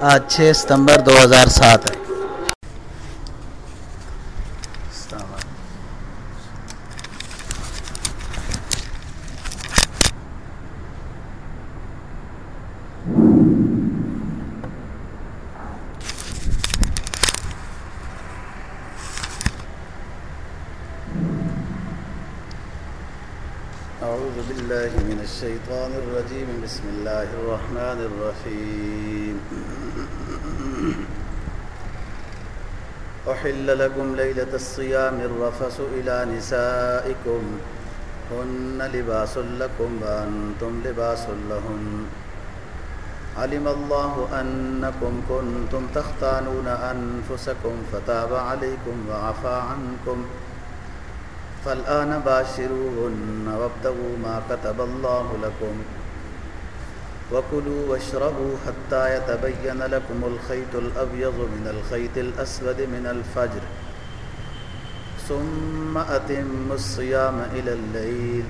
آج چھ ستمبر دو ہزار سات ہے۔ أعوذ بالله من الشيطان الرجيم، بسم الله الرحمن الرحيم. أحل لكم ليلة الصيام الرفس إلى نسائكم. هن لباس لكم وأنتم لباس لهن. علم الله أنكم كنتم تختانون أنفسكم فتاب عليكم وعفى عنكم. فالآن باشروهن وابتغوا ما كتب الله لكم. وكلوا واشربوا حتى يتبين لكم الخيط الأبيض من الخيط الأسود من الفجر ثم أتموا الصيام إلى الليل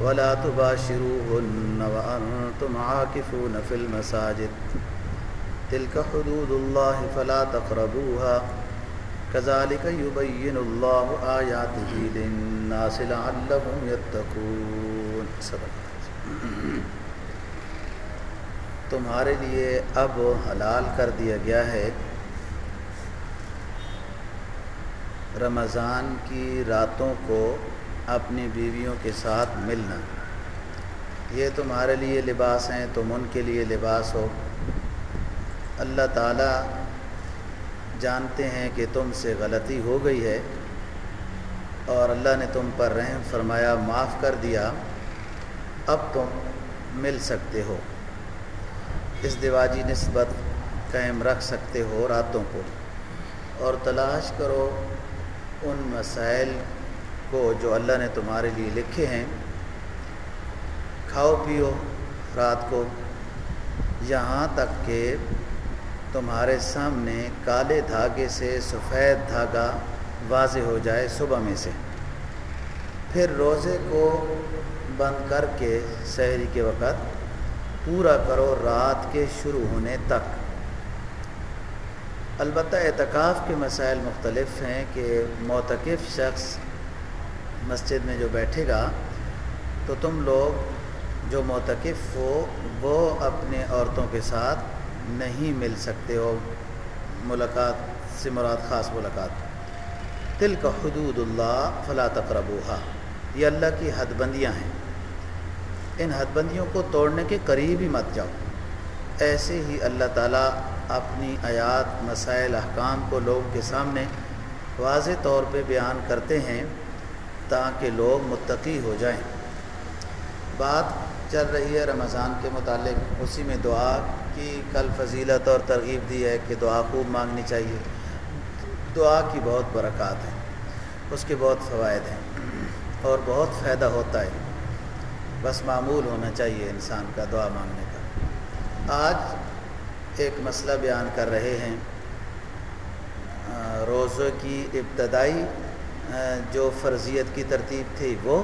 ولا تباشروهن وأنتم عاكفون في المساجد تلك حدود الله فلا تقربوها كذلك يبين الله آياته للناس لعلهم يتقون تمہارے لیے اب حلال کر دیا گیا ہے۔ رمضان کی راتوں کو اپنی بیویوں کے ساتھ ملنا۔ یہ تمہارے لیے لباس ہیں، تم ان کے لیے لباس ہو۔ اللہ تعالیٰ جانتے ہیں کہ تم سے غلطی ہو گئی ہے اور اللہ نے تم پر رحم فرمایا، معاف کر دیا۔ اب تم مل سکتے ہو۔ اس نسبت قائم رکھ سکتے ہو راتوں کو۔ اور تلاش کرو ان مسائل کو جو اللہ نے تمہارے لیے لکھے ہیں۔ کھاؤ، پیو رات کو۔ یہاں تک کہ تمہارے سامنے کالے دھاگے سے سفید دھاگا واضح ہو جائے صبح میں سے۔ پھر روزے کو بند کر کے شہری کے وقت پورا کرو رات کے شروع ہونے تک۔ البتہ اعتکاف کے مسائل مختلف ہیں کہ معتکف شخص مسجد میں جو بیٹھے گا، تو تم لوگ جو معتکف ہو، وہ اپنے عورتوں کے ساتھ نہیں مل سکتے ہو۔ ملاقات سے مراد خاص ملاقات۔ تل کا حدود اللہ فلا تقربوہا یہ اللہ کی حد بندیاں ہیں۔ ان حد بندیوں کو توڑنے کے قریب ہی مت جاؤ۔ ایسے ہی اللہ تعالیٰ اپنی آیات، مسائل، احکام کو لوگوں کے سامنے واضح طور پہ بیان کرتے ہیں تاکہ لوگ متقی ہو جائیں۔ بات چل رہی ہے رمضان کے متعلق۔ اسی میں دعا کی کل فضیلت اور ترغیب دی ہے کہ دعا خوب مانگنی چاہیے۔ دعا کی بہت برکات ہیں اس کے بہت فوائد ہیں اور بہت فائدہ ہوتا ہے۔ بس معمول ہونا چاہیے انسان کا دعا مانگنے کا۔ آج ایک مسئلہ بیان کر رہے ہیں۔ روزوں کی ابتدائی جو فرضیت کی ترتیب تھی، وہ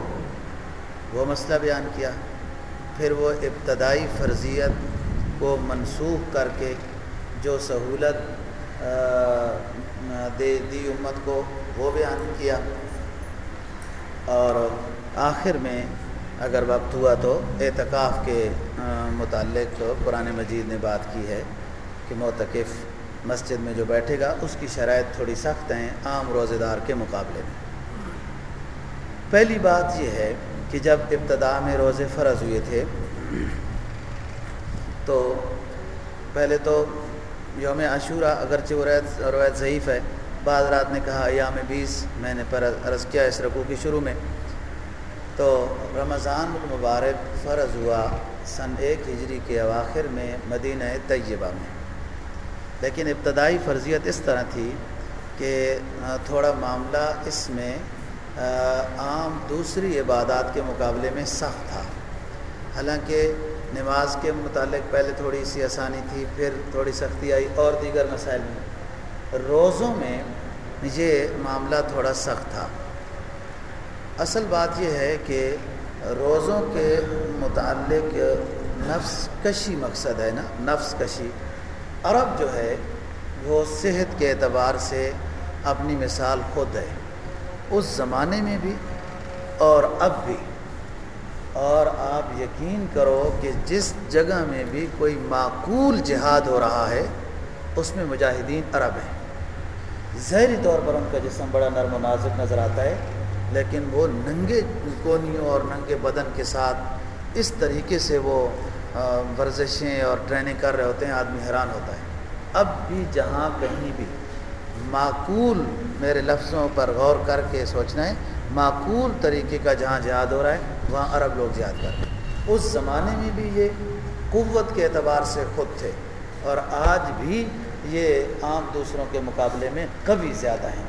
وہ مسئلہ بیان کیا۔ پھر وہ ابتدائی فرضیت کو منسوخ کر کے جو سہولت دے، دی امت کو، وہ بیان کیا۔ اور آخر میں اگر وقت ہوا تو اعتکاف کے متعلق قرآن مجید نے بات کی ہے کہ معتکف مسجد میں جو بیٹھے گا، اس کی شرائط تھوڑی سخت ہیں عام روزے دار کے مقابلے میں۔ پہلی بات یہ ہے کہ جب ابتدا میں روزے فرض ہوئے تھے، تو پہلے تو یوم عاشورہ، اگرچہ وہ روایت روایت ضعیف ہے، بعض رات نے کہا ایام بیس، میں نے پر، عرض کیا اس رقو کی شروع میں۔ تو رمضان المبارک فرض ہوا سن ایک ہجری کے اواخر میں مدینہ طیبہ میں۔ لیکن ابتدائی فرضیت اس طرح تھی کہ تھوڑا معاملہ اس میں عام دوسری عبادات کے مقابلے میں سخت تھا۔ حالانکہ نماز کے متعلق پہلے تھوڑی سی آسانی تھی، پھر تھوڑی سختی آئی اور دیگر مسائل۔ میں روزوں میں یہ معاملہ تھوڑا سخت تھا۔ اصل بات یہ ہے کہ روزوں کے متعلق نفس کشی مقصد ہے نا، نفس کشی۔ عرب جو ہے، وہ صحت کے اعتبار سے اپنی مثال خود ہے۔ اس زمانے میں بھی اور اب بھی۔ اور آپ یقین کرو کہ جس جگہ میں بھی کوئی معقول جہاد ہو رہا ہے، اس میں مجاہدین عرب ہیں۔ ظاہری طور پر ان کا جسم بڑا نرم و نازک نظر آتا ہے۔ لیکن وہ ننگے کونیوں اور ننگے بدن کے ساتھ اس طریقے سے وہ ورزشیں اور ٹریننگ کر رہے ہوتے ہیں، آدمی حیران ہوتا ہے۔ اب بھی جہاں کہیں بھی معقول میرے لفظوں پر غور کر کے سوچنا ہے، معقول طریقے کا جہاں جہاد ہو رہا ہے، وہاں عرب لوگ جہاد کر رہے ہیں۔ اس زمانے میں بھی یہ قوت کے اعتبار سے خود تھے، اور آج بھی یہ عام دوسروں کے مقابلے میں کبھی زیادہ ہیں۔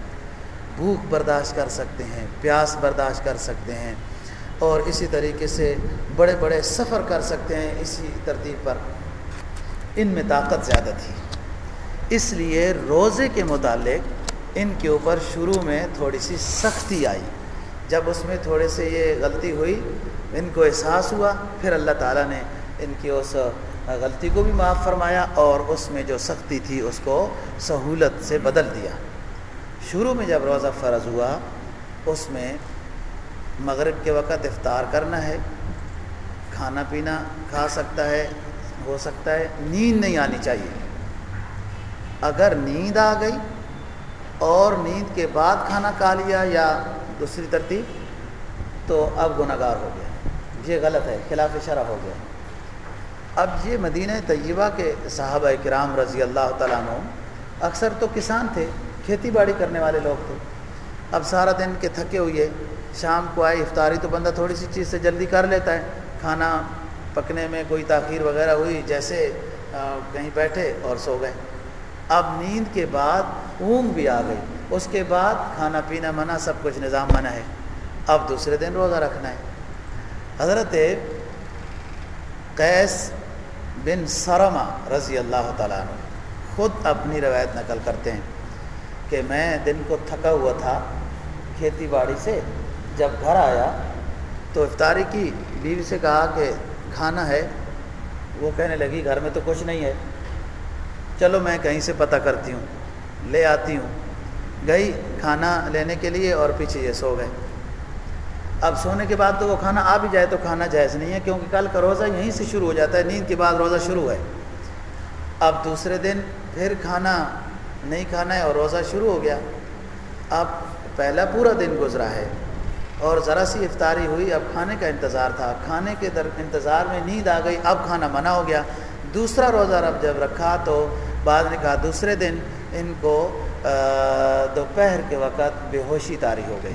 بھوک برداشت کر سکتے ہیں، پیاس برداشت کر سکتے ہیں اور اسی طریقے سے بڑے بڑے سفر کر سکتے ہیں اسی ترتیب پر۔ ان میں طاقت زیادہ تھی۔ اس لیے روزے کے متعلق ان کے اوپر شروع میں تھوڑی سی سختی آئی۔ جب اس میں تھوڑے سے یہ غلطی ہوئی، ان کو احساس ہوا، پھر اللہ تعالیٰ نے ان کی اس غلطی کو بھی معاف فرمایا اور اس میں جو سختی تھی، اس کو سہولت سے بدل دیا۔ شروع میں جب روزہ فرض ہوا، اس میں مغرب کے وقت افطار کرنا ہے، کھانا پینا کھا سکتا ہے، ہو سکتا ہے، نیند نہیں آنی چاہیے۔ اگر نیند آ گئی اور نیند کے بعد کھانا کھا لیا یا دوسری ترتیب، تو اب گناہ گار ہو گیا۔ یہ غلط ہے، خلاف شرح ہو گیا۔ اب یہ مدینہ طیبہ کے صحابہ کرام رضی اللہ تعالیٰ عنہ اکثر تو کسان تھے۔ کھیتی باڑی کرنے والے لوگ تھے۔ اب سارا دن کے تھکے ہوئے، شام کو آئے، افطاری تو بندہ تھوڑی سی چیز سے جلدی کر لیتا ہے۔ کھانا پکنے میں کوئی تاخیر وغیرہ ہوئی، جیسے کہیں بیٹھے اور سو گئے۔ اب نیند کے بعد اونگ بھی آ گئی۔ اس کے بعد کھانا پینا منع، سب کچھ نظام منع ہے۔ اب دوسرے دن روزہ رکھنا ہے۔ حضرت قیس بن سرما رضی اللہ تعالیٰ عنہ خود اپنی روایت نقل کرتے ہیں۔ کہ میں دن کو تھکا ہوا تھا کھیتی باڑی سے، جب گھر آیا تو افطاری کی بیوی سے کہا کہ کھانا ہے۔ وہ کہنے لگی، گھر میں تو کچھ نہیں ہے۔ چلو میں کہیں سے پتہ کرتی ہوں، لے آتی ہوں۔ گئی کھانا لینے کے لیے اور پیچھے یہ سو گئے۔ اب سونے کے بعد تو وہ کھانا آ بھی جائے تو کھانا جائز نہیں ہے، کیونکہ کل کا روزہ یہیں سے شروع ہو جاتا ہے، نیند کے بعد روزہ شروع ہے۔ اب دوسرے دن پھر کھانا نہیں کھانا ہے اور روزہ شروع ہو گیا۔ اب پہلا پورا دن گزرا ہے اور ذرا سی افطاری ہوئی، اب کھانے کا انتظار تھا۔ کھانے کے در، انتظار میں نیند آ گئی، اب کھانا منع ہو گیا۔ دوسرا روزہ رب جب رکھا تو بعد نے کہا دوسرے دن ان کو دوپہر کے وقت بے ہوشی تاری ہو گئی۔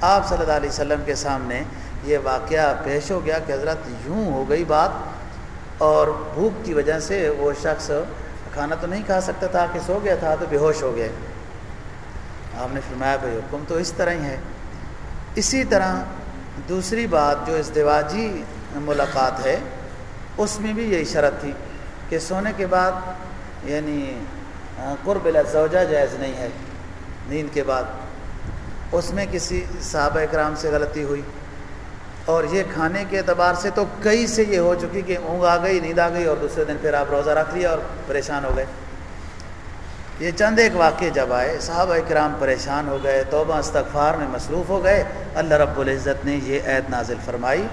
آپ صلی اللہ علیہ وسلم کے سامنے یہ واقعہ پیش ہو گیا کہ حضرت یوں ہو گئی بات اور بھوک کی وجہ سے وہ شخص کھانا تو نہیں کھا سکتا تھا کہ سو گیا تھا تو بے ہوش ہو گئے۔ آپ نے فرمایا، بھائی حکم تو اس طرح ہی ہے۔ اسی طرح دوسری بات جو ازدواجی ملاقات ہے، اس میں بھی یہی شرط تھی کہ سونے کے بعد یعنی قرب زوجہ جائز نہیں ہے۔ نیند کے بعد۔ اس میں کسی صحابہ اکرام سے غلطی ہوئی۔ اور یہ کھانے کے اعتبار سے تو کئی سے یہ ہو چکی کہ اونگ آ گئی، نیند آ گئی اور دوسرے دن پھر آپ روزہ رکھ لیا اور پریشان ہو گئے۔ یہ چند ایک واقعے جب آئے، صحابہ کرام پریشان ہو گئے، توبہ استغفار میں مصروف ہو گئے۔ اللہ رب العزت نے یہ عید نازل فرمائی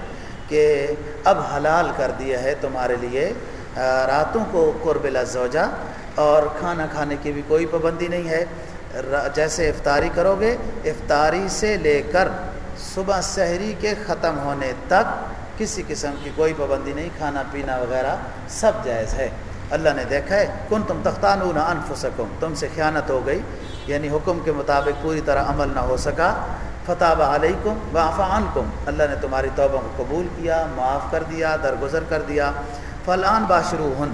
کہ اب حلال کر دیا ہے تمہارے لیے راتوں کو قرب الزوجہ اور کھانا کھانے کی بھی کوئی پابندی نہیں ہے۔ جیسے افطاری کرو گے، افطاری سے لے کر صبح سحری کے ختم ہونے تک کسی قسم کی کوئی پابندی نہیں، کھانا پینا وغیرہ سب جائز ہے۔ اللہ نے دیکھا ہے کن تم تختانون انفسکم، تم سے خیانت ہو گئی۔ یعنی حکم کے مطابق پوری طرح عمل نہ ہو سکا۔ فتح علیکم وافا عنکم۔ اللہ نے تمہاری توبہ کو قبول کیا، معاف کر دیا، درگزر کر دیا۔ فلان باشرو ہن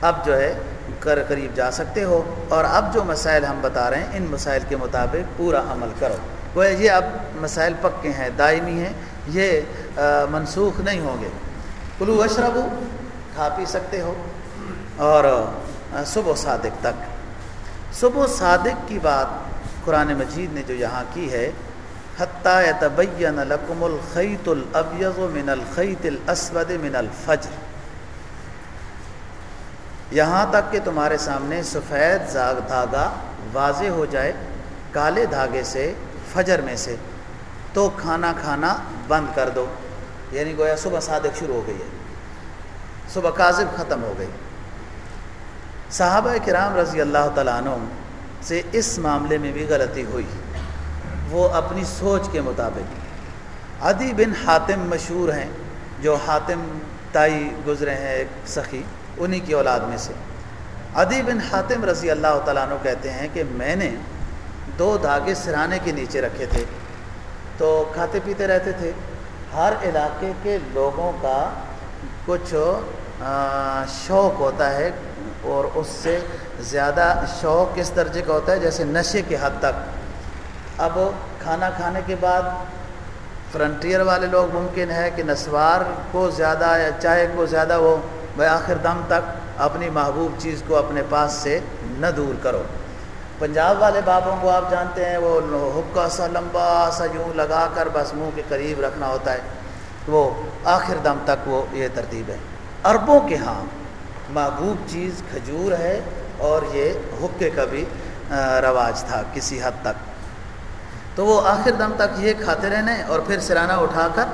اب جو ہے، کر قریب جا سکتے ہو۔ اور اب جو مسائل ہم بتا رہے ہیں، ان مسائل کے مطابق پورا عمل کرو۔ وہ یہ اب مسائل پکے ہیں، دائمی ہیں، یہ منسوخ نہیں ہوں گے۔ کلو اشربو کھا پی سکتے ہو۔ اور صبح صادق تک۔ صبح صادق کی بات قرآن مجید نے جو یہاں کی ہے، حتیٰ تبین لکم الخیت الابیض من الخیت الاسود من الفجر۔ یہاں تک کہ تمہارے سامنے سفید دھاگا واضح ہو جائے، کالے دھاگے سے فجر میں سے تو کھانا کھانا بند کر دو۔ یعنی گویا صبح صادق شروع ہو گئی ہے۔ صبح کاذب ختم ہو گئی۔ صحابہ کرام رضی اللہ تعالیٰ عنہ سے اس معاملے میں بھی غلطی ہوئی۔ وہ اپنی سوچ کے مطابق عدی بن حاتم مشہور ہیں، جو حاتم تائی گزرے ہیں ایک سخی، انہی کی اولاد میں سے۔ عدی بن حاتم رضی اللہ تعالیٰ عنہ کہتے ہیں کہ میں نے دو دھاگے سرانے کے نیچے رکھے تھے تو کھاتے پیتے رہتے تھے۔ ہر علاقے کے لوگوں کا کچھ شوق ہوتا ہے اور اس سے زیادہ شوق کس درجے کا ہوتا ہے؟ جیسے نشے کے حد تک۔ اب کھانا کھانے کے بعد فرنٹیئر والے لوگ ممکن ہے کہ نسوار کو زیادہ یا چائے کو زیادہ وہ آخر دم تک اپنی محبوب چیز کو اپنے پاس سے نہ دور کرو۔ پنجاب والے بابوں کو آپ جانتے ہیں، وہ حکا سا لمبا سا یوں لگا کر بس منہ کے قریب رکھنا ہوتا ہے۔ وہ آخر دم تک وہ یہ ترتیب ہے۔ عربوں کے ہاں محبوب چیز کھجور ہے اور یہ حکے کا بھی رواج تھا کسی حد تک۔ تو وہ آخر دم تک یہ کھاتے رہنے اور پھر سرانہ اٹھا کر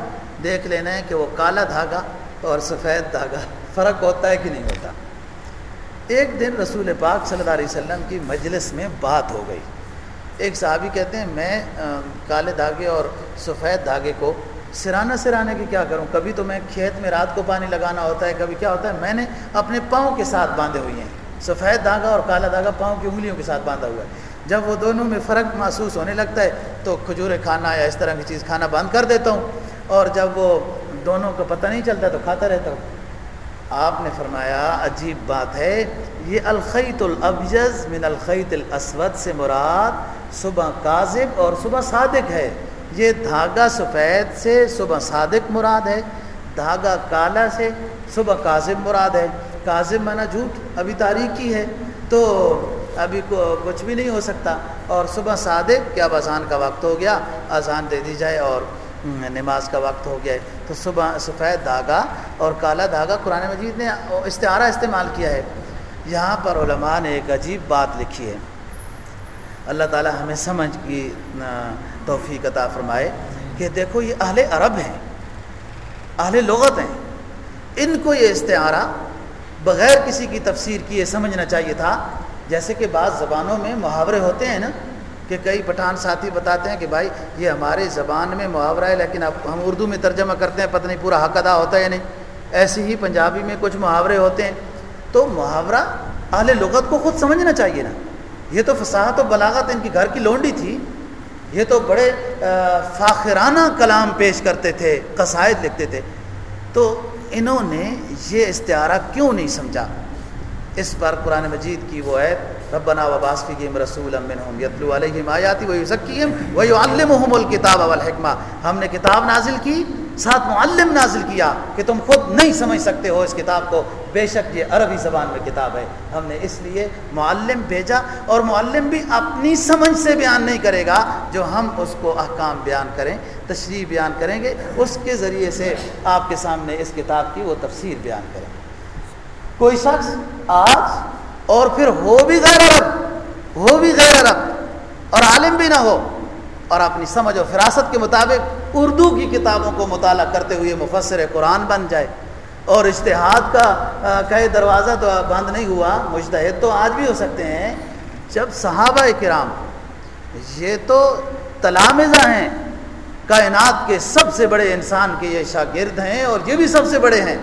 دیکھ لینا ہے کہ وہ کالا دھاگا اور سفید دھاگا، فرق ہوتا ہے کہ نہیں ہوتا۔ ایک دن رسول پاک صلی اللہ علیہ وسلم کی مجلس میں بات ہو گئی۔ ایک صحابی کہتے ہیں، میں کالے دھاگے اور سفید دھاگے کو سرانا سرانے کی کیا کروں؟ کبھی تو میں کھیت میں رات کو پانی لگانا ہوتا ہے، کبھی کیا ہوتا ہے، میں نے اپنے پاؤں کے ساتھ باندھے ہوئے ہیں۔ سفید دھاگا اور کالا دھاگا پاؤں کی انگلیوں کے ساتھ باندھا ہوا ہے۔ جب وہ دونوں میں فرق محسوس ہونے لگتا ہے، تو کھجورے کھانا یا اس طرح کی چیز کھانا بند کر دیتا ہوں۔ اور جب وہ دونوں کا پتہ نہیں چلتا تو کھاتا رہتا ہوں۔ آپ نے فرمایا، عجیب بات ہے، یہ الخیط الابجز من الخیط الاسود سے مراد صبح کاذب اور صبح صادق ہے۔ یہ دھاگا سفید سے صبح صادق مراد ہے، دھاگا کالا سے صبح کاذب مراد ہے۔ کاذب مانا جھوٹ، ابھی تاریخی ہے، تو ابھی کو کچھ بھی نہیں ہو سکتا۔ اور صبح صادق، کیا اذان کا وقت ہو گیا اذان دے دی جائے اور نماز کا وقت ہو گیا ہے، تو صبح سفید دھاگا اور کالا دھاگا قرآن مجید نے استعارہ استعمال کیا ہے۔ یہاں پر علماء نے ایک عجیب بات لکھی ہے۔ اللہ تعالی ہمیں سمجھ کی توفیق عطا فرمائے کہ دیکھو، یہ اہل عرب ہیں، اہل لغت ہیں۔ ان کو یہ استعارہ بغیر کسی کی تفسیر کی یہ سمجھنا چاہیے تھا، جیسے کہ بعض زبانوں میں محاورے ہوتے ہیں نا کہ کئی پٹھان ساتھی بتاتے ہیں کہ بھائی یہ ہمارے زبان میں محاورہ ہے، لیکن اب ہم اردو میں ترجمہ کرتے ہیں، پتہ نہیں پورا حق ادا ہوتا ہے یا نہیں۔ ایسے ہی پنجابی میں کچھ محاورے ہوتے ہیں۔ تو محاورہ اہل لغت کو خود سمجھنا چاہیے نا۔ یہ تو فصاحت و بلاغت ان کی گھر کی لونڈی تھی۔ یہ تو بڑے فاخرانہ کلام پیش کرتے تھے، قصائد لکھتے تھے۔ تو انہوں نے یہ استعارہ کیوں نہیں سمجھا؟ اس پر قرآن مجید کی وہ عید ربنا وباس فیم رسول منہم یتلو علیہم آیاتی ویزکیم ویعلمہم الکتاب والحکمہ ہم نے کتاب نازل کی، ساتھ معلم نازل کیا کہ تم خود نہیں سمجھ سکتے ہو اس کتاب کو۔ بے شک یہ عربی زبان میں کتاب ہے۔ ہم نے اس لیے معلم بھیجا اور معلم بھی اپنی سمجھ سے بیان نہیں کرے گا جو ہم اس کو احکام بیان کریں، تشریح بیان کریں گے۔ اس کے ذریعے سے آپ کے سامنے اس کتاب کی وہ تفسیر بیان کریں۔ کوئی شخص آج اور پھر ہو بھی غیر عرب، ہو بھی غیر عرب، اور عالم بھی نہ ہو۔ اور اپنی سمجھ و فراست کے مطابق اردو کی کتابوں کو مطالعہ کرتے ہوئے مفسر قرآن بن جائے۔ اور اشتہاد کا کہے دروازہ تو بند نہیں ہوا مشتحد تو آج بھی ہو سکتے ہیں۔ جب صحابہ کرام، یہ تو تلامزہ ہیں، کائنات کے سب سے بڑے انسان کے یہ شاگرد ہیں اور یہ بھی سب سے بڑے ہیں۔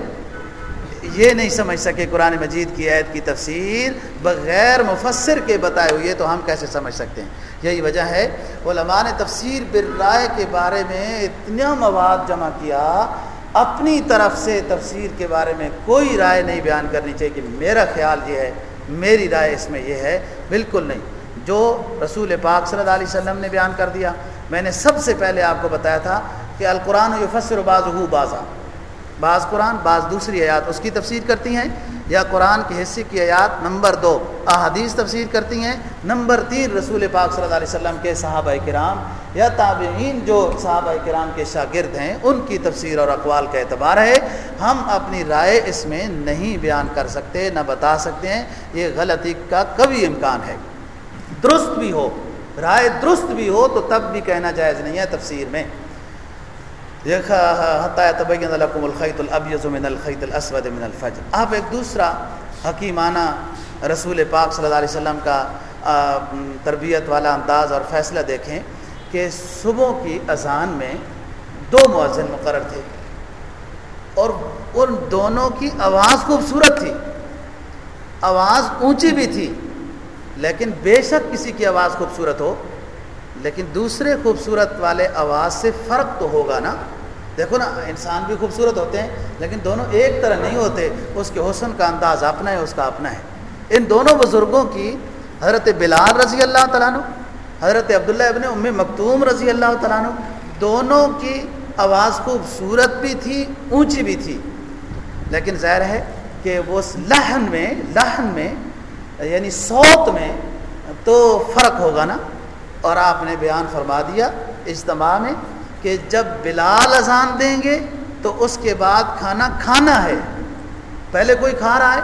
یہ نہیں سمجھ سکے قرآن مجید کی عید کی تفسیر بغیر مفسر کے بتائے ہوئے تو ہم کیسے سمجھ سکتے ہیں؟ یہی وجہ ہے، علماء نے تفسیر برائے کے بارے میں اتنا مواد جمع کیا، اپنی طرف سے تفسیر کے بارے میں کوئی رائے نہیں بیان کرنی چاہیے کہ میرا خیال یہ ہے، میری رائے اس میں یہ ہے۔ بالکل نہیں۔ جو رسول پاک صلی اللہ علیہ وسلم نے بیان کر دیا، میں نے سب سے پہلے آپ کو بتایا تھا کہ القرآن و فصر و باز بازا بعض قرآن، بعض دوسری آیات۔ اس کی تفسیر کرتی ہیں یا قرآن کے حصے کی آیات نمبر دو۔ احادیث تفسیر کرتی ہیں نمبر تین رسول پاک صلی اللہ علیہ وسلم کے صحابہ کرام یا تابعین جو صحابہ کرام کے شاگرد ہیں، ان کی تفسیر اور اقوال کا اعتبار ہے۔ ہم اپنی رائے اس میں نہیں بیان کر سکتے، نہ بتا سکتے ہیں۔ یہ غلطی کا کبھی امکان ہے۔ درست بھی ہو، رائے درست بھی ہو تو تب بھی کہنا جائز نہیں ہے تفسیر میں۔ الخیط الابیض من الخیط الاسود من الفجر. اب ایک دوسرا حکیمانہ رسول پاک صلی اللہ علیہ وسلم کا تربیت والا انداز اور فیصلہ دیکھیں کہ صبح کی اذان میں دو مؤذن مقرر تھے اور ان دونوں کی آواز خوبصورت تھی، آواز اونچی بھی تھی، لیکن بے شک کسی کی آواز خوبصورت ہو لیکن دوسرے خوبصورت والے آواز سے فرق تو ہوگا نا؟ دیکھو نا، انسان بھی خوبصورت ہوتے ہیں، لیکن دونوں ایک طرح نہیں ہوتے۔ اس کے حسن کا انداز اپنا ہے، اس کا اپنا ہے۔ ان دونوں بزرگوں کی حضرت بلال رضی اللہ تعالیٰ عنہ، حضرت عبداللہ ابن ام مکتوم رضی اللہ تعالیٰ عنہ، دونوں کی آواز خوبصورت بھی تھی، اونچی بھی تھی۔ لیکن ظاہر ہے کہ وہ لہن میں لہن میں یعنی صوت میں تو فرق ہوگا نا؟ اور آپ نے بیان فرما دیا اجتماع میں کہ جب بلال اذان دیں گے تو اس کے بعد کھانا کھانا ہے۔ پہلے کوئی کھا رہا ہے؟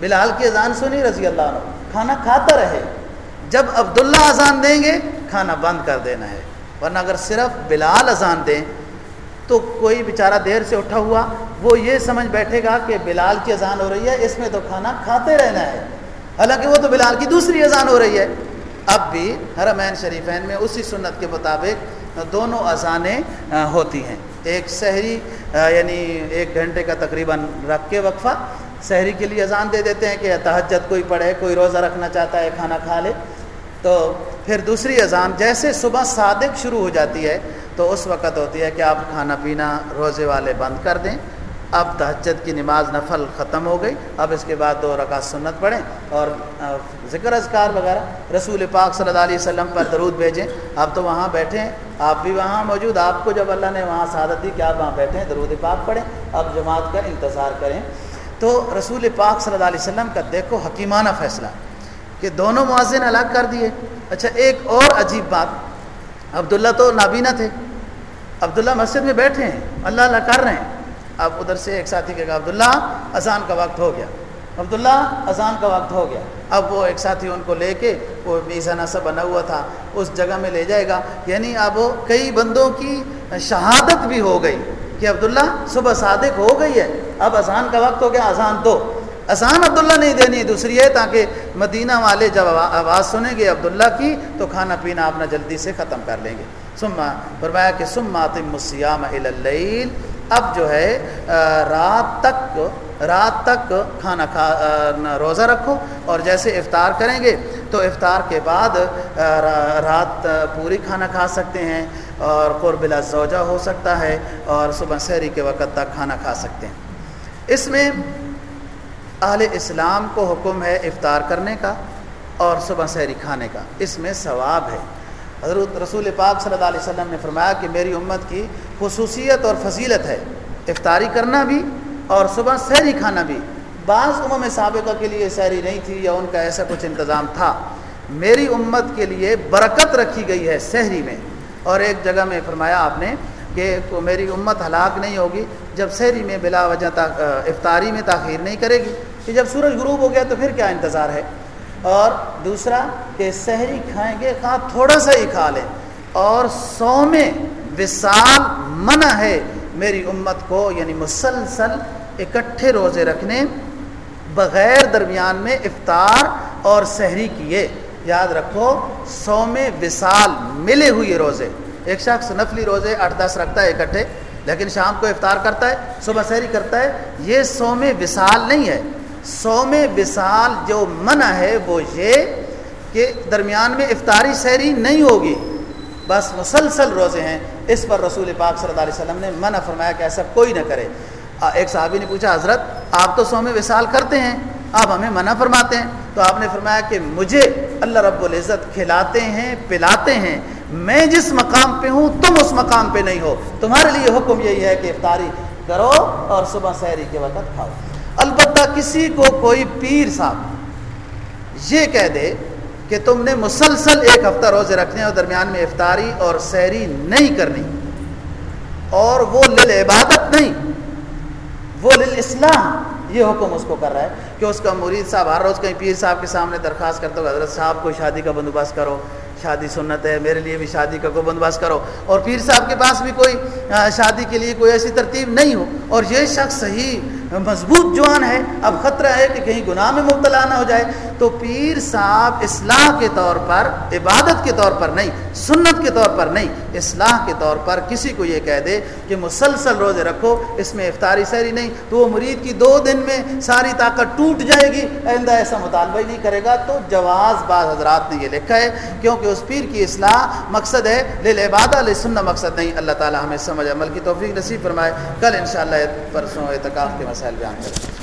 بلال کی اذان سنی رضی اللہ عنہ، کھانا کھاتا رہے۔ جب عبداللہ اذان دیں گے، کھانا بند کر دینا ہے۔ ورنہ اگر صرف بلال اذان دیں تو کوئی بیچارہ دیر سے اٹھا ہوا، وہ یہ سمجھ بیٹھے گا کہ بلال کی اذان ہو رہی ہے، اس میں تو کھانا کھاتے رہنا ہے۔ حالانکہ وہ تو بلال کی دوسری اذان ہو رہی ہے۔ اب بھی حرمین شریفین میں اسی سنت کے مطابق دونوں اذانیں ہوتی ہیں۔ ایک شہری یعنی ایک گھنٹے کا تقریباً رکھ کے وقفہ شہری کے لیے اذان دے دیتے ہیں کہ تہجد کوئی پڑھے، کوئی روزہ رکھنا چاہتا ہے، کھانا کھا لے۔ تو پھر دوسری اذان، جیسے صبح صادق شروع ہو جاتی ہے، تو اس وقت ہوتی ہے کہ آپ کھانا پینا روزے والے بند کر دیں۔ اب تہجد کی نماز نفل ختم ہو گئی، اب اس کے بعد دو رکعت سنت پڑھیں اور ذکر اذکار وغیرہ رسول پاک صلی اللہ علیہ وسلم پر درود بھیجیں۔ اب تو وہاں بیٹھیں، آپ بھی وہاں موجود، آپ کو جب اللہ نے وہاں سعادت دی کہ آپ وہاں بیٹھیں، درود پاک پڑھیں، اب جماعت کا انتظار کریں۔ تو رسول پاک صلی اللہ علیہ وسلم کا دیکھو حکیمانہ فیصلہ کہ دونوں معذن الگ کر دیے۔ اچھا ایک اور عجیب بات، عبداللہ تو نابینا تھے، عبداللہ مسجد میں بیٹھے ہیں، اللہ اللہ کر رہے ہیں۔ اب ادھر سے ایک ساتھی کہا عبداللہ، اذان کا وقت ہو گیا۔ عبداللہ، اذان کا وقت ہو گیا۔ اب وہ ایک ساتھی ان کو لے کے، وہ میزانہ سا بنا ہوا تھا، اس جگہ میں لے جائے گا۔ یعنی اب کئی بندوں کی شہادت بھی ہو گئی کہ عبداللہ، صبح صادق ہو گئی ہے۔ اب اذان کا وقت ہو گیا، اذان دو۔ اذان عبداللہ نہیں دینی، دوسری ہے، تاکہ مدینہ والے جب آواز سنیں گے عبداللہ کی، تو کھانا پینا اپنا جلدی سے ختم کر لیں گے۔ سما فرمایا کہ سما تم مسیام اللیل۔ اب جو ہے رات تک رات تک کھانا کھا روزہ رکھو اور جیسے افطار کریں گے تو افطار کے بعد رات پوری کھانا کھا سکتے ہیں اور قرب زوجہ ہو سکتا ہے اور صبح سحری کے وقت تک کھانا کھا سکتے ہیں۔ اس میں اہل اسلام کو حکم ہے افطار کرنے کا اور صبح سحری کھانے کا۔ اس میں ثواب ہے۔ حضرت رسول پاک صلی اللہ علیہ وسلم نے فرمایا کہ میری امت کی خصوصیت اور فضیلت ہے افطاری کرنا بھی اور صبح سحری کھانا بھی۔ بعض امم سابقہ کے لیے سحری نہیں تھی یا ان کا ایسا کچھ انتظام تھا۔ میری امت کے لیے برکت رکھی گئی ہے سحری میں۔ اور ایک جگہ میں فرمایا آپ نے کہ میری امت ہلاک نہیں ہوگی جب سحری میں بلا وجہ افطاری میں تاخیر نہیں کرے گی۔ کہ جب سورج غروب ہو گیا تو پھر کیا انتظار ہے؟ اور دوسرا کہ سحری کھائیں گے، خواہ تھوڑا سا ہی کھا لیں۔ اور سو میں وصال منع ہے میری امت کو یعنی مسلسل اکٹھے روزے رکھنے بغیر درمیان میں افطار اور سحری کیے۔ یاد رکھو، سو میں وصال ملے ہوئے روزے۔ ایک شخص نفلی روزے آٹھ دس رکھتا ہے اکٹھے، لیکن شام کو افطار کرتا ہے، صبح سحری کرتا ہے، یہ سو میں وصال نہیں ہے۔ سو میں وصال جو منع ہے وہ یہ کہ درمیان میں افطاری سحری نہیں ہوگی۔ بس مسلسل روزے ہیں۔ اس پر رسول پاک صلی اللہ علیہ وسلم نے منع فرمایا کہ ایسا کوئی نہ کرے۔ ایک صحابی نے پوچھا، حضرت، آپ تو سو میں وصال کرتے ہیں، آپ ہمیں منع فرماتے ہیں۔ تو آپ نے فرمایا کہ مجھے اللہ رب العزت کھلاتے ہیں، پلاتے ہیں۔ میں جس مقام پہ ہوں، تم اس مقام پہ نہیں ہو۔ تمہارے لیے حکم یہی ہے کہ افطاری کرو اور صبح سحری کے وقت کھاؤ۔ کسی کو کوئی پیر صاحب یہ کہہ دے کہ تم نے مسلسل ایک ہفتہ روزے رکھنے اور درمیان میں افطاری اور سحری نہیں کرنی اور وہ لل عبادت نہیں، وہ لل اسلام یہ حکم اس کو کر رہا ہے کہ اس کا مرید صاحب ہر روز کہیں پیر صاحب کے سامنے درخواست کرتا ہو حضرت صاحب کو شادی کا بندوبست کرو، شادی سنت ہے، میرے لیے بھی شادی کا کوئی بندوبست کرو، اور پیر صاحب کے پاس بھی کوئی شادی کے لیے کوئی ایسی ترتیب نہیں ہو، اور یہ شخص صحیح مضبوط جوان ہے، اب خطرہ ہے کہ کہیں گناہ میں مبتلا نہ ہو جائے۔ تو پیر صاحب اصلاح کے طور پر، عبادت کے طور پر نہیں، سنت کے طور پر نہیں، اصلاح کے طور پر کسی کو یہ کہہ دے کہ مسلسل روزے رکھو، اس میں افطاری سحری نہیں، تو وہ مرید کی دو دن میں ساری طاقت ٹوٹ جائے گی۔ آئندہ ایسا مطالبہ ہی نہیں کرے گا۔ تو جواز بعض حضرات نے یہ لکھا ہے، کیونکہ اس پیر کی اصلاح مقصد ہے لے عبادہ لے سننا مقصد نہیں۔ اللہ تعالیٰ ہمیں سمجھ عمل کی توفیق نصیب فرمائے۔ کل انشاءاللہ پرسوں اعتکاف کے مسائل بیان کریں۔